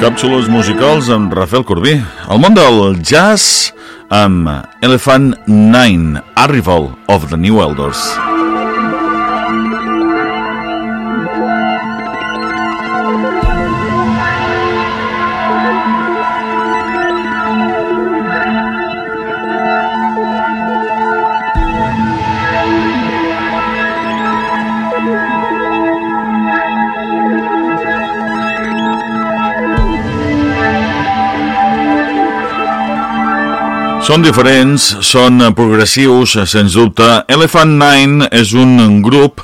Càpsules musicals amb Rafael Corbí. El món del jazz amb Elephant 9, Arrival of the New Elders. Són diferents, són progressius, sens dubte. Elephant Nine és un grup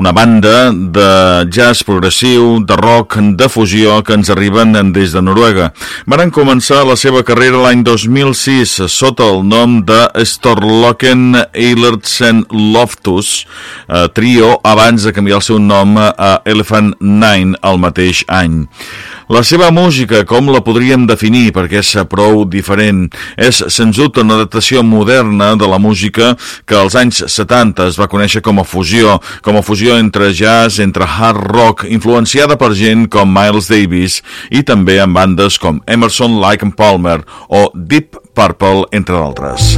una banda de jazz progressiu, de rock, de fusió que ens arriben des de Noruega. Van començar la seva carrera l'any 2006 sota el nom de Storlocken Eilertsen Loftus, eh, trio abans de canviar el seu nom a Elephant Nine el mateix any. La seva música, com la podríem definir, perquè és prou diferent, és sens dubte una adaptació moderna de la música que als anys 70 es va conèixer com a fusió, com a fusió entre jazz, entre hard rock, influenciada per gent com Miles Davis i també amb bandes com Emerson, Lake Palmer o Deep Purple, entre d'altres.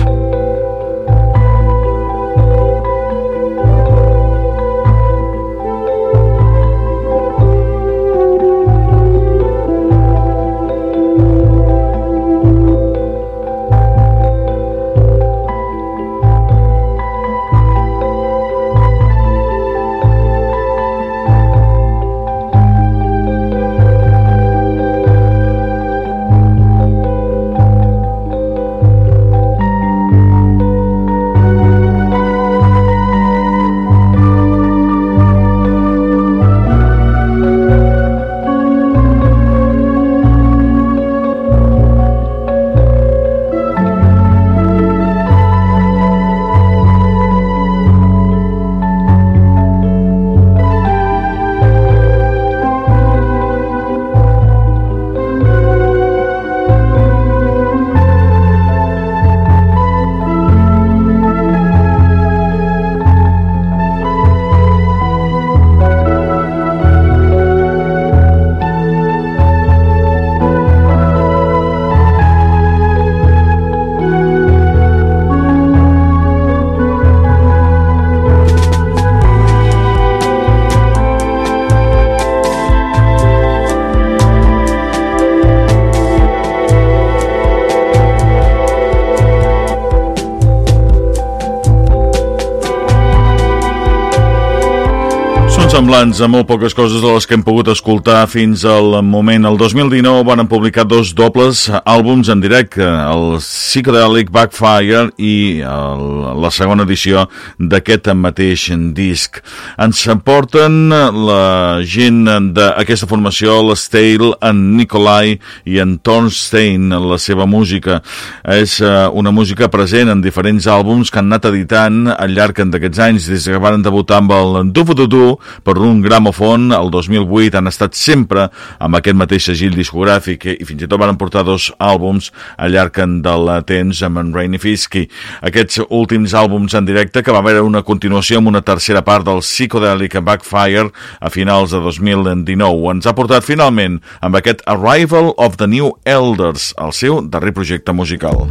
Semblants a molt poques coses de les que hem pogut escoltar fins al moment. El 2019 van publicar dos dobles àlbums en directe, el Psychedelic Backfire i el, la segona edició d'aquest mateix disc. Ens porten la gent d'aquesta formació, l'Stale, en Nikolai i en Thornstein, la seva música. És eh, una música present en diferents àlbums que han anat editant al llarg d'aquests anys, des que van debutar amb el Dufududu, per un gramofon. El 2008 han estat sempre amb aquest mateix segil discogràfic i fins i tot van portar dos àlbums al llarg del temps amb en Rainy Fisky. Aquests últims àlbums en directe que va haver una continuació amb una tercera part del Psychedelic Backfire a finals de 2019. Ens ha portat finalment amb aquest Arrival of the New Elders, el seu darrer projecte musical.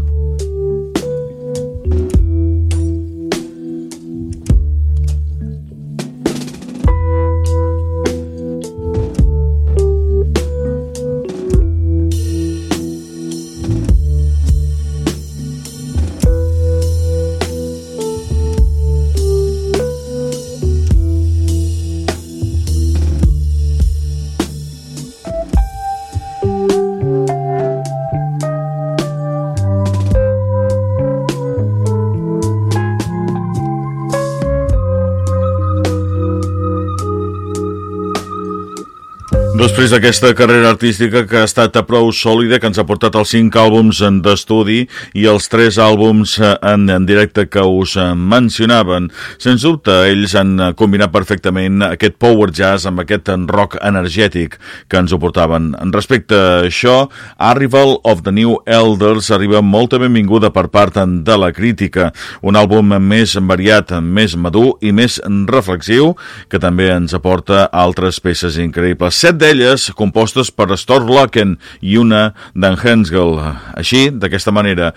Després d'aquesta carrera artística que ha estat prou sòlida, que ens ha portat els cinc àlbums d'estudi i els tres àlbums en, en directe que us mencionaven, sens dubte ells han combinat perfectament aquest power jazz amb aquest rock energètic que ens ho portaven. En respecte a això, Arrival of the New Elders arriba molta benvinguda per part de la crítica, un àlbum més variat, més madur i més reflexiu, que també ens aporta altres peces increïbles. Set d'elles compostes per Storlaken i una d'en Hensgel. Així, d'aquesta manera,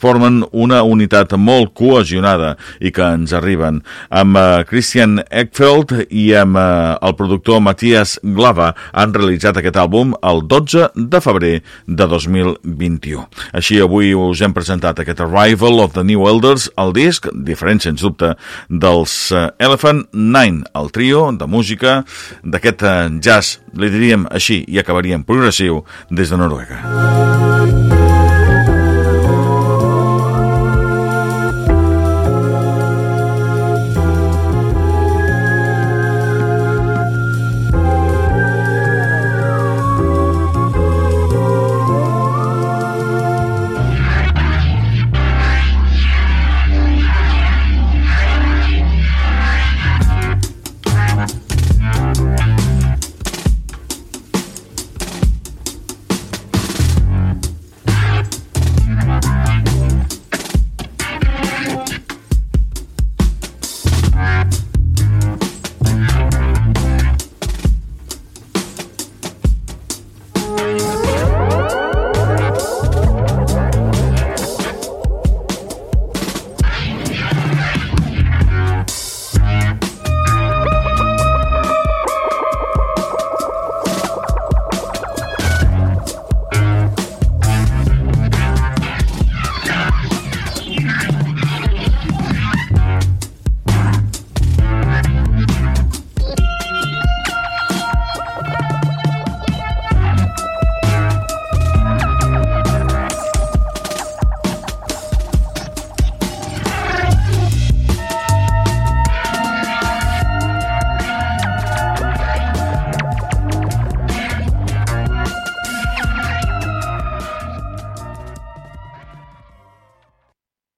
formen una unitat molt cohesionada i que ens arriben. Amb Christian Eckfeld i amb el productor Matthias Glava han realitzat aquest àlbum el 12 de febrer de 2021. Així, avui us hem presentat aquest Arrival of the New Elders, el disc, diferent sens dubte, dels Elephant Nine, el trio de música d'aquest jazz, li diríem així, i acabaríem progressiu des de Noruega.